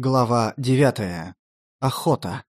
Глава девятая. Охота.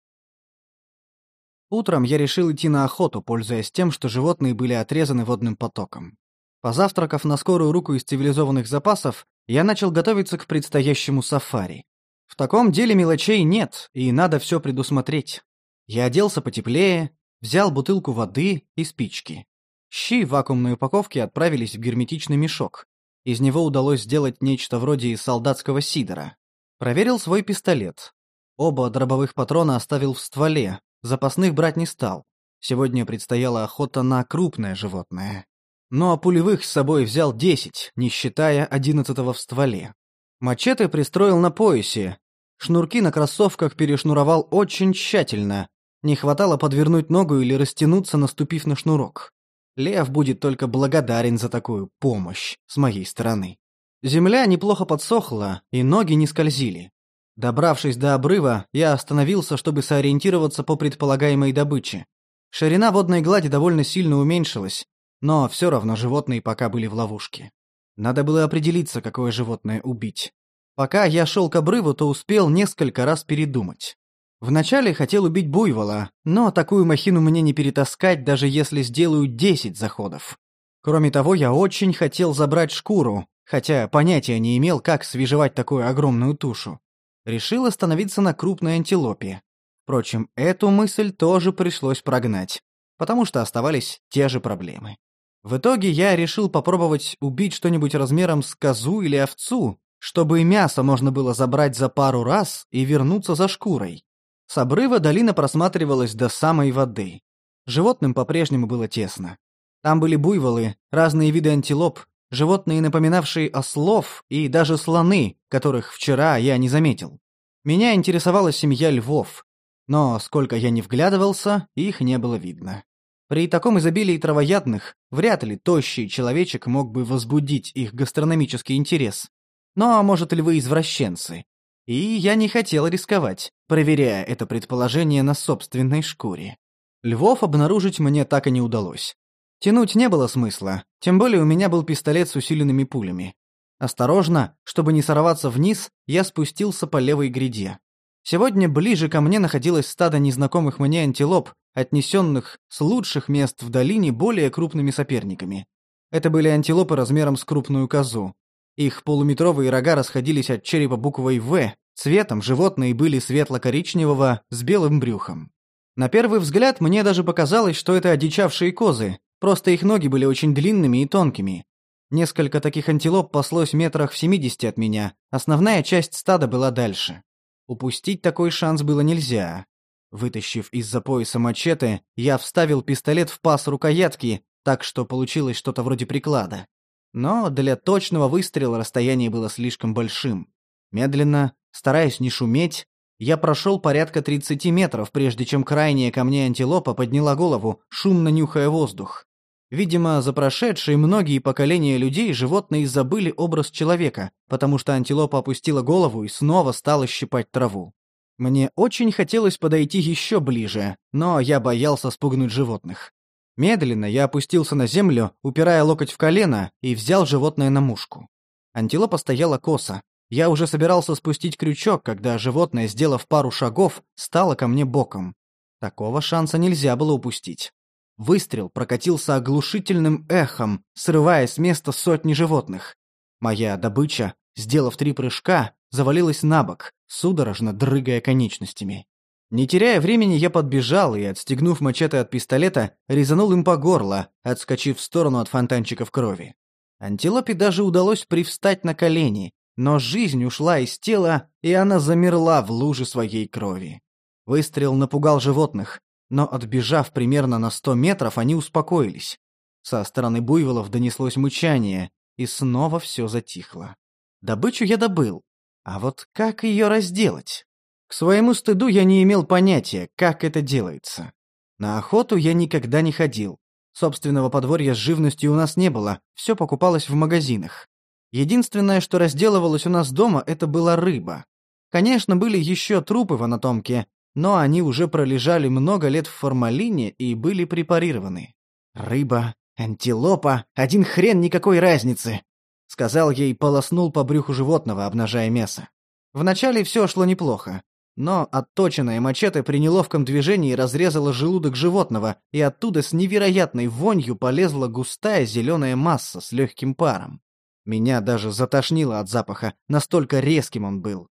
Утром я решил идти на охоту, пользуясь тем, что животные были отрезаны водным потоком. Позавтракав на скорую руку из цивилизованных запасов, я начал готовиться к предстоящему сафари. В таком деле мелочей нет, и надо все предусмотреть. Я оделся потеплее, взял бутылку воды и спички. Щи в вакуумной упаковке отправились в герметичный мешок. Из него удалось сделать нечто вроде солдатского сидора. Проверил свой пистолет. Оба дробовых патрона оставил в стволе, запасных брать не стал. Сегодня предстояла охота на крупное животное. Ну а пулевых с собой взял десять, не считая одиннадцатого в стволе. Мачете пристроил на поясе. Шнурки на кроссовках перешнуровал очень тщательно. Не хватало подвернуть ногу или растянуться, наступив на шнурок. Лев будет только благодарен за такую помощь с моей стороны. Земля неплохо подсохла, и ноги не скользили. Добравшись до обрыва, я остановился, чтобы сориентироваться по предполагаемой добыче. Ширина водной глади довольно сильно уменьшилась, но все равно животные пока были в ловушке. Надо было определиться, какое животное убить. Пока я шел к обрыву, то успел несколько раз передумать. Вначале хотел убить буйвола, но такую махину мне не перетаскать, даже если сделаю 10 заходов. Кроме того, я очень хотел забрать шкуру, хотя понятия не имел, как свежевать такую огромную тушу. Решил остановиться на крупной антилопе. Впрочем, эту мысль тоже пришлось прогнать, потому что оставались те же проблемы. В итоге я решил попробовать убить что-нибудь размером с козу или овцу, чтобы мясо можно было забрать за пару раз и вернуться за шкурой. С обрыва долина просматривалась до самой воды. Животным по-прежнему было тесно. Там были буйволы, разные виды антилоп, животные, напоминавшие ослов, и даже слоны, которых вчера я не заметил. Меня интересовала семья львов, но сколько я не вглядывался, их не было видно. При таком изобилии травоядных вряд ли тощий человечек мог бы возбудить их гастрономический интерес. Но, может, львы извращенцы. И я не хотел рисковать, проверяя это предположение на собственной шкуре. Львов обнаружить мне так и не удалось. Тянуть не было смысла, тем более у меня был пистолет с усиленными пулями. Осторожно, чтобы не сорваться вниз, я спустился по левой гряде. Сегодня ближе ко мне находилось стадо незнакомых мне антилоп, отнесенных с лучших мест в долине более крупными соперниками. Это были антилопы размером с крупную козу. Их полуметровые рога расходились от черепа буквой «В», цветом животные были светло-коричневого с белым брюхом. На первый взгляд мне даже показалось, что это одичавшие козы, Просто их ноги были очень длинными и тонкими. Несколько таких антилоп паслось метрах в 70 от меня, основная часть стада была дальше. Упустить такой шанс было нельзя. Вытащив из-за пояса мачете, я вставил пистолет в паз рукоятки, так что получилось что-то вроде приклада. Но для точного выстрела расстояние было слишком большим. Медленно, стараясь не шуметь, я прошел порядка 30 метров, прежде чем крайняя ко мне антилопа подняла голову, шумно нюхая воздух. Видимо, за прошедшие многие поколения людей животные забыли образ человека, потому что антилопа опустила голову и снова стала щипать траву. Мне очень хотелось подойти еще ближе, но я боялся спугнуть животных. Медленно я опустился на землю, упирая локоть в колено, и взял животное на мушку. Антилопа стояла косо, я уже собирался спустить крючок, когда животное, сделав пару шагов, стало ко мне боком. Такого шанса нельзя было упустить. Выстрел прокатился оглушительным эхом, срывая с места сотни животных. Моя добыча, сделав три прыжка, завалилась на бок, судорожно дрыгая конечностями. Не теряя времени, я подбежал и, отстегнув мачете от пистолета, резанул им по горло, отскочив в сторону от фонтанчиков крови. Антилопе даже удалось привстать на колени, но жизнь ушла из тела, и она замерла в луже своей крови. Выстрел напугал животных, но отбежав примерно на сто метров, они успокоились. Со стороны буйволов донеслось мычание, и снова все затихло. Добычу я добыл, а вот как ее разделать? К своему стыду я не имел понятия, как это делается. На охоту я никогда не ходил. Собственного подворья с живностью у нас не было, все покупалось в магазинах. Единственное, что разделывалось у нас дома, это была рыба. Конечно, были еще трупы в анатомке, но они уже пролежали много лет в формалине и были препарированы. «Рыба, антилопа, один хрен никакой разницы», — сказал ей, полоснул по брюху животного, обнажая мясо. Вначале все шло неплохо, но отточенное мачете при неловком движении разрезало желудок животного, и оттуда с невероятной вонью полезла густая зеленая масса с легким паром. Меня даже затошнило от запаха, настолько резким он был.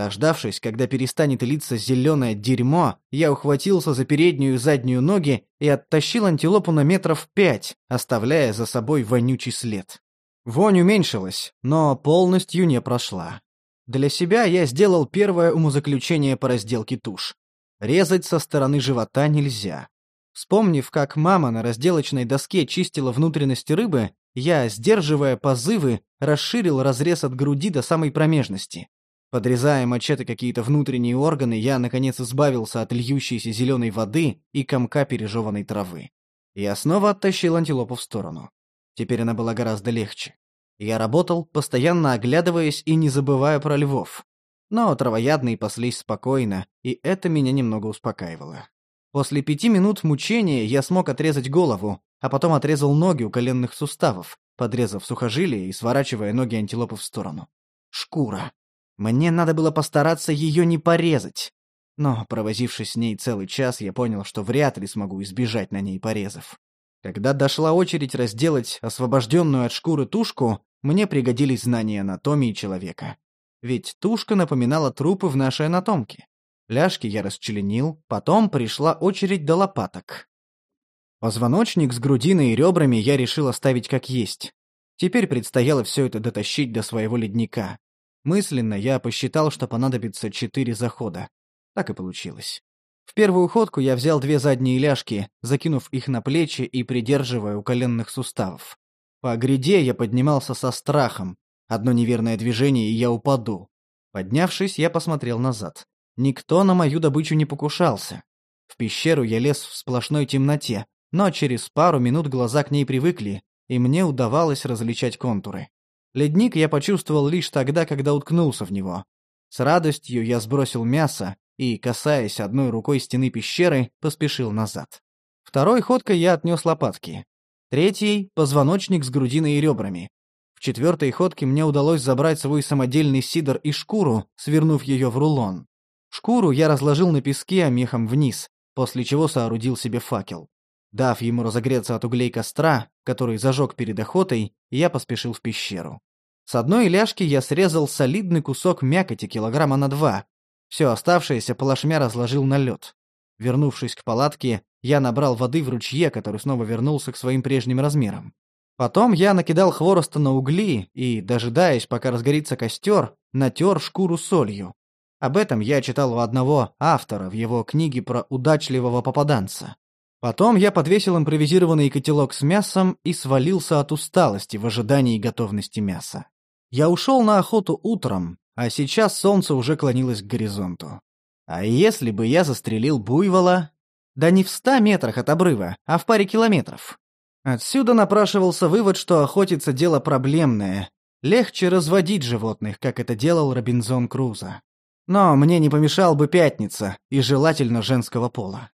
Дождавшись, когда перестанет литься зеленое дерьмо, я ухватился за переднюю и заднюю ноги и оттащил антилопу на метров пять, оставляя за собой вонючий след. Вонь уменьшилась, но полностью не прошла. Для себя я сделал первое умозаключение по разделке туш. Резать со стороны живота нельзя. Вспомнив, как мама на разделочной доске чистила внутренности рыбы, я, сдерживая позывы, расширил разрез от груди до самой промежности. Подрезая мачете какие-то внутренние органы, я, наконец, избавился от льющейся зеленой воды и комка пережеванной травы. Я снова оттащил антилопу в сторону. Теперь она была гораздо легче. Я работал, постоянно оглядываясь и не забывая про львов. Но травоядные паслись спокойно, и это меня немного успокаивало. После пяти минут мучения я смог отрезать голову, а потом отрезал ноги у коленных суставов, подрезав сухожилие и сворачивая ноги антилопы в сторону. Шкура. Мне надо было постараться ее не порезать. Но, провозившись с ней целый час, я понял, что вряд ли смогу избежать на ней порезов. Когда дошла очередь разделать освобожденную от шкуры тушку, мне пригодились знания анатомии человека. Ведь тушка напоминала трупы в нашей анатомке. Ляжки я расчленил, потом пришла очередь до лопаток. Позвоночник с грудиной и ребрами я решил оставить как есть. Теперь предстояло все это дотащить до своего ледника. Мысленно я посчитал, что понадобится четыре захода. Так и получилось. В первую ходку я взял две задние ляжки, закинув их на плечи и придерживая у коленных суставов. По гряде я поднимался со страхом. Одно неверное движение, и я упаду. Поднявшись, я посмотрел назад. Никто на мою добычу не покушался. В пещеру я лез в сплошной темноте, но через пару минут глаза к ней привыкли, и мне удавалось различать контуры. Ледник я почувствовал лишь тогда, когда уткнулся в него. С радостью я сбросил мясо и, касаясь одной рукой стены пещеры, поспешил назад. Второй ходкой я отнес лопатки. Третий — позвоночник с грудиной и ребрами. В четвертой ходке мне удалось забрать свой самодельный сидор и шкуру, свернув ее в рулон. Шкуру я разложил на песке, а мехом вниз, после чего соорудил себе факел. Дав ему разогреться от углей костра, который зажег перед охотой, я поспешил в пещеру. С одной ляжки я срезал солидный кусок мякоти килограмма на два. Все оставшееся плашмя разложил на лед. Вернувшись к палатке, я набрал воды в ручье, который снова вернулся к своим прежним размерам. Потом я накидал хвороста на угли и, дожидаясь, пока разгорится костер, натер шкуру солью. Об этом я читал у одного автора в его книге про удачливого попаданца. Потом я подвесил импровизированный котелок с мясом и свалился от усталости в ожидании готовности мяса. Я ушел на охоту утром, а сейчас солнце уже клонилось к горизонту. А если бы я застрелил буйвола? Да не в ста метрах от обрыва, а в паре километров. Отсюда напрашивался вывод, что охотиться дело проблемное. Легче разводить животных, как это делал Робинзон Крузо. Но мне не помешал бы пятница, и желательно женского пола.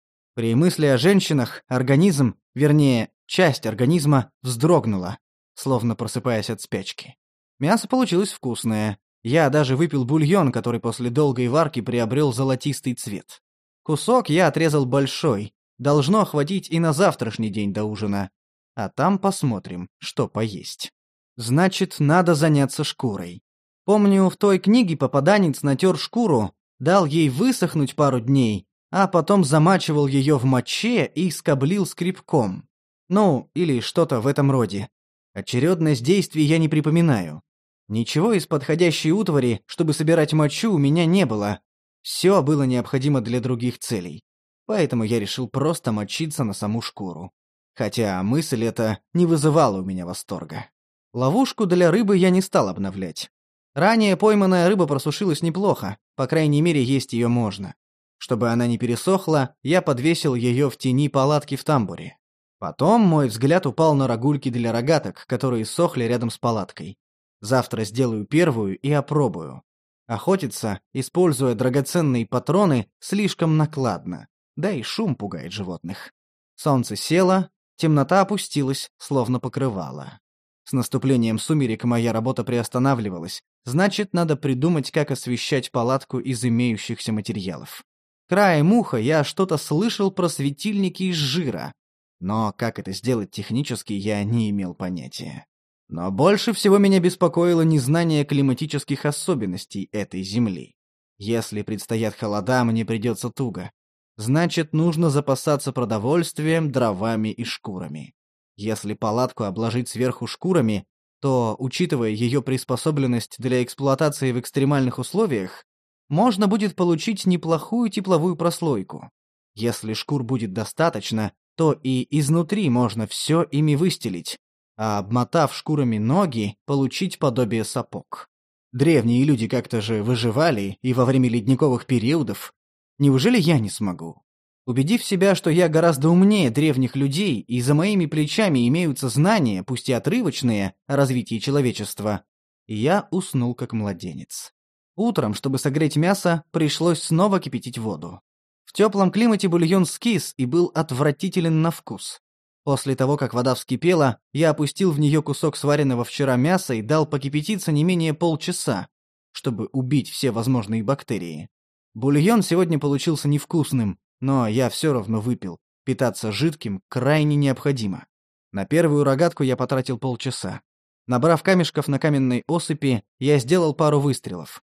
При мысли о женщинах организм, вернее, часть организма, вздрогнула, словно просыпаясь от спячки. Мясо получилось вкусное. Я даже выпил бульон, который после долгой варки приобрел золотистый цвет. Кусок я отрезал большой. Должно хватить и на завтрашний день до ужина. А там посмотрим, что поесть. Значит, надо заняться шкурой. Помню, в той книге попаданец натер шкуру, дал ей высохнуть пару дней а потом замачивал ее в моче и скоблил скребком. Ну, или что-то в этом роде. Очередность действий я не припоминаю. Ничего из подходящей утвари, чтобы собирать мочу, у меня не было. Все было необходимо для других целей. Поэтому я решил просто мочиться на саму шкуру. Хотя мысль эта не вызывала у меня восторга. Ловушку для рыбы я не стал обновлять. Ранее пойманная рыба просушилась неплохо, по крайней мере, есть ее можно. Чтобы она не пересохла, я подвесил ее в тени палатки в тамбуре. Потом мой взгляд упал на рогульки для рогаток, которые сохли рядом с палаткой. Завтра сделаю первую и опробую. Охотиться, используя драгоценные патроны, слишком накладно. Да и шум пугает животных. Солнце село, темнота опустилась, словно покрывало. С наступлением сумерек моя работа приостанавливалась, значит, надо придумать, как освещать палатку из имеющихся материалов. Краем уха я что-то слышал про светильники из жира, но как это сделать технически, я не имел понятия. Но больше всего меня беспокоило незнание климатических особенностей этой земли. Если предстоят холода, мне придется туго. Значит, нужно запасаться продовольствием, дровами и шкурами. Если палатку обложить сверху шкурами, то, учитывая ее приспособленность для эксплуатации в экстремальных условиях, можно будет получить неплохую тепловую прослойку. Если шкур будет достаточно, то и изнутри можно все ими выстелить, а обмотав шкурами ноги, получить подобие сапог. Древние люди как-то же выживали и во время ледниковых периодов. Неужели я не смогу? Убедив себя, что я гораздо умнее древних людей и за моими плечами имеются знания, пусть и отрывочные, о развитии человечества, я уснул как младенец. Утром, чтобы согреть мясо, пришлось снова кипятить воду. В теплом климате бульон скис и был отвратителен на вкус. После того, как вода вскипела, я опустил в нее кусок сваренного вчера мяса и дал покипятиться не менее полчаса, чтобы убить все возможные бактерии. Бульон сегодня получился невкусным, но я все равно выпил. Питаться жидким крайне необходимо. На первую рогатку я потратил полчаса. Набрав камешков на каменной осыпи, я сделал пару выстрелов.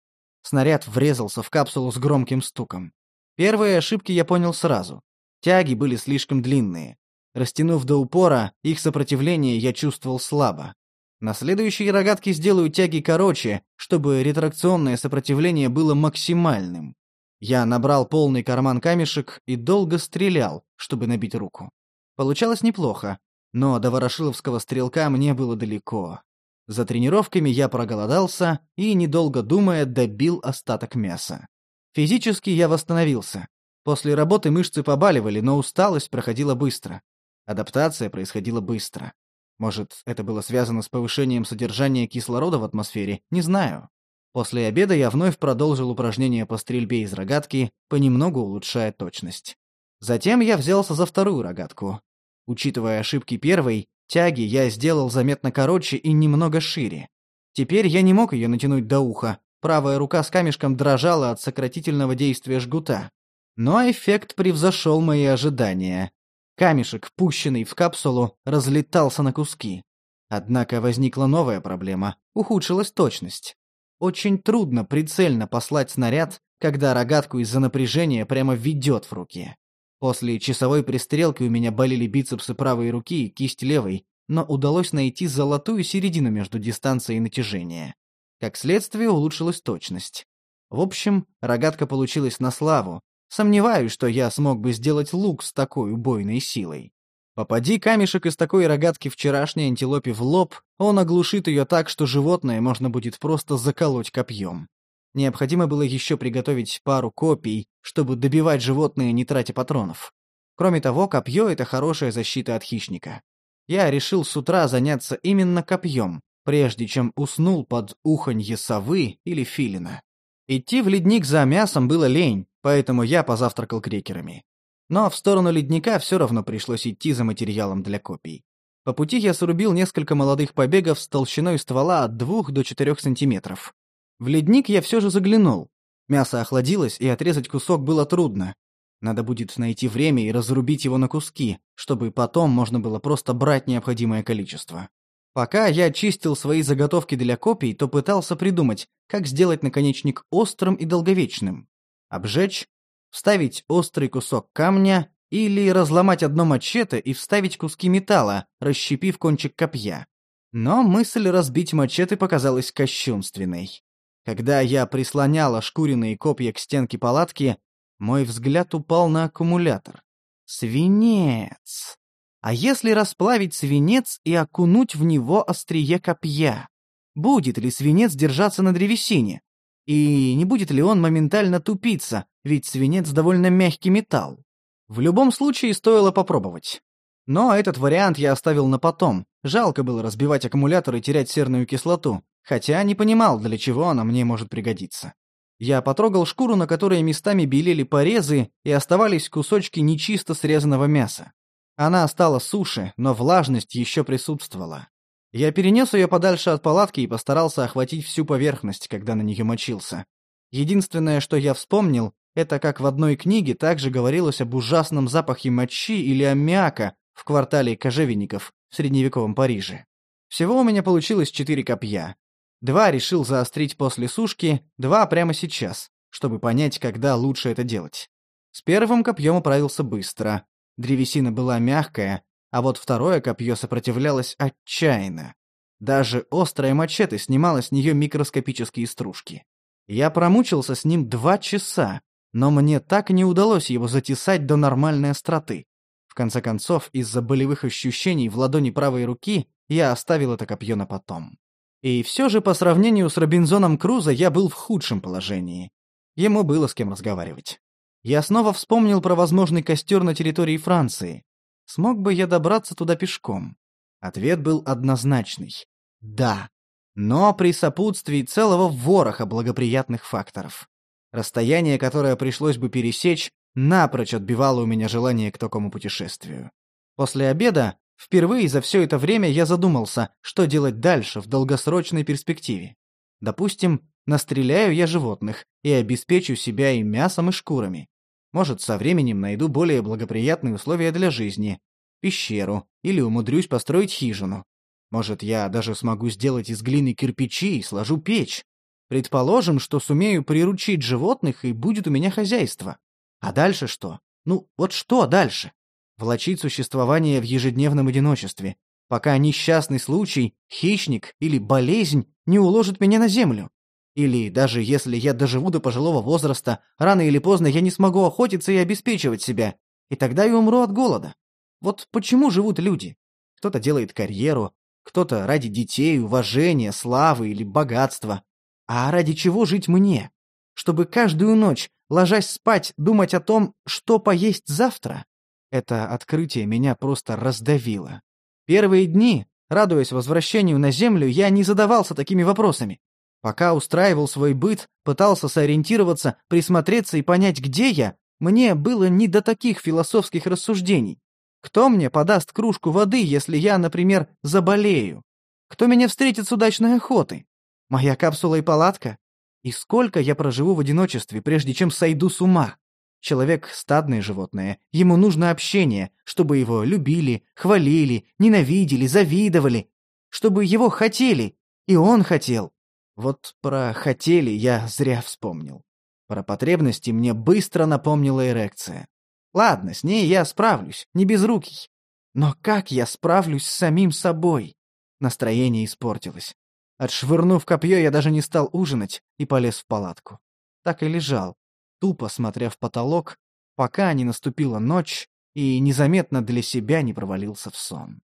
Снаряд врезался в капсулу с громким стуком. Первые ошибки я понял сразу. Тяги были слишком длинные. Растянув до упора, их сопротивление я чувствовал слабо. На следующей рогатке сделаю тяги короче, чтобы ретракционное сопротивление было максимальным. Я набрал полный карман камешек и долго стрелял, чтобы набить руку. Получалось неплохо, но до ворошиловского стрелка мне было далеко. За тренировками я проголодался и, недолго думая, добил остаток мяса. Физически я восстановился. После работы мышцы побаливали, но усталость проходила быстро. Адаптация происходила быстро. Может, это было связано с повышением содержания кислорода в атмосфере, не знаю. После обеда я вновь продолжил упражнения по стрельбе из рогатки, понемногу улучшая точность. Затем я взялся за вторую рогатку. Учитывая ошибки первой, тяги я сделал заметно короче и немного шире. Теперь я не мог ее натянуть до уха, Правая рука с камешком дрожала от сократительного действия жгута. Но эффект превзошел мои ожидания. Камешек, пущенный в капсулу, разлетался на куски. Однако возникла новая проблема — ухудшилась точность. Очень трудно прицельно послать снаряд, когда рогатку из-за напряжения прямо ведет в руке. После часовой пристрелки у меня болели бицепсы правой руки и кисть левой, но удалось найти золотую середину между дистанцией натяжения. Как следствие, улучшилась точность. В общем, рогатка получилась на славу. Сомневаюсь, что я смог бы сделать лук с такой убойной силой. Попади камешек из такой рогатки вчерашней антилопе в лоб, он оглушит ее так, что животное можно будет просто заколоть копьем. Необходимо было еще приготовить пару копий, чтобы добивать животное, не тратя патронов. Кроме того, копье — это хорошая защита от хищника. Я решил с утра заняться именно копьем, прежде чем уснул под уханье совы или филина. Идти в ледник за мясом было лень, поэтому я позавтракал крекерами. Но в сторону ледника все равно пришлось идти за материалом для копий. По пути я срубил несколько молодых побегов с толщиной ствола от 2 до 4 сантиметров. В ледник я все же заглянул. Мясо охладилось, и отрезать кусок было трудно. Надо будет найти время и разрубить его на куски, чтобы потом можно было просто брать необходимое количество. Пока я чистил свои заготовки для копий, то пытался придумать, как сделать наконечник острым и долговечным. Обжечь, вставить острый кусок камня или разломать одно мачете и вставить куски металла, расщепив кончик копья. Но мысль разбить мачете показалась кощунственной. Когда я прислоняла шкуренные копья к стенке палатки, мой взгляд упал на аккумулятор. Свинец! А если расплавить свинец и окунуть в него острие копья? Будет ли свинец держаться на древесине? И не будет ли он моментально тупиться, ведь свинец довольно мягкий металл? В любом случае стоило попробовать. Но этот вариант я оставил на потом. Жалко было разбивать аккумулятор и терять серную кислоту, хотя не понимал, для чего она мне может пригодиться. Я потрогал шкуру, на которой местами белели порезы и оставались кусочки нечисто срезанного мяса. Она стала суше, но влажность еще присутствовала. Я перенес ее подальше от палатки и постарался охватить всю поверхность, когда на нее мочился. Единственное, что я вспомнил, это как в одной книге также говорилось об ужасном запахе мочи или аммиака в квартале кожевенников в средневековом Париже. Всего у меня получилось четыре копья. Два решил заострить после сушки, два прямо сейчас, чтобы понять, когда лучше это делать. С первым копьем управился быстро. Древесина была мягкая, а вот второе копье сопротивлялось отчаянно. Даже острая мачете снимала с нее микроскопические стружки. Я промучился с ним два часа, но мне так и не удалось его затесать до нормальной остроты. Конце концов, из-за болевых ощущений в ладони правой руки я оставил это копье на потом. И все же по сравнению с Робинзоном Крузо я был в худшем положении. Ему было с кем разговаривать. Я снова вспомнил про возможный костер на территории Франции. Смог бы я добраться туда пешком? Ответ был однозначный. Да. Но при сопутствии целого вороха благоприятных факторов. Расстояние, которое пришлось бы пересечь, напрочь отбивало у меня желание к такому путешествию. После обеда, впервые за все это время я задумался, что делать дальше в долгосрочной перспективе. Допустим, настреляю я животных и обеспечу себя и мясом, и шкурами. Может, со временем найду более благоприятные условия для жизни, пещеру или умудрюсь построить хижину. Может, я даже смогу сделать из глины кирпичи и сложу печь. Предположим, что сумею приручить животных и будет у меня хозяйство. А дальше что? Ну, вот что дальше? Влачить существование в ежедневном одиночестве, пока несчастный случай, хищник или болезнь не уложит меня на землю. Или даже если я доживу до пожилого возраста, рано или поздно я не смогу охотиться и обеспечивать себя, и тогда я умру от голода. Вот почему живут люди? Кто-то делает карьеру, кто-то ради детей, уважения, славы или богатства. А ради чего жить мне? Чтобы каждую ночь, ложась спать, думать о том, что поесть завтра? Это открытие меня просто раздавило. Первые дни, радуясь возвращению на Землю, я не задавался такими вопросами. Пока устраивал свой быт, пытался сориентироваться, присмотреться и понять, где я, мне было не до таких философских рассуждений. Кто мне подаст кружку воды, если я, например, заболею? Кто меня встретит с удачной охотой? Моя капсула и палатка? И сколько я проживу в одиночестве, прежде чем сойду с ума? Человек — стадное животное. Ему нужно общение, чтобы его любили, хвалили, ненавидели, завидовали. Чтобы его хотели. И он хотел. Вот про «хотели» я зря вспомнил. Про потребности мне быстро напомнила эрекция. Ладно, с ней я справлюсь, не безрукий. Но как я справлюсь с самим собой? Настроение испортилось. Отшвырнув копье, я даже не стал ужинать и полез в палатку. Так и лежал, тупо смотря в потолок, пока не наступила ночь и незаметно для себя не провалился в сон.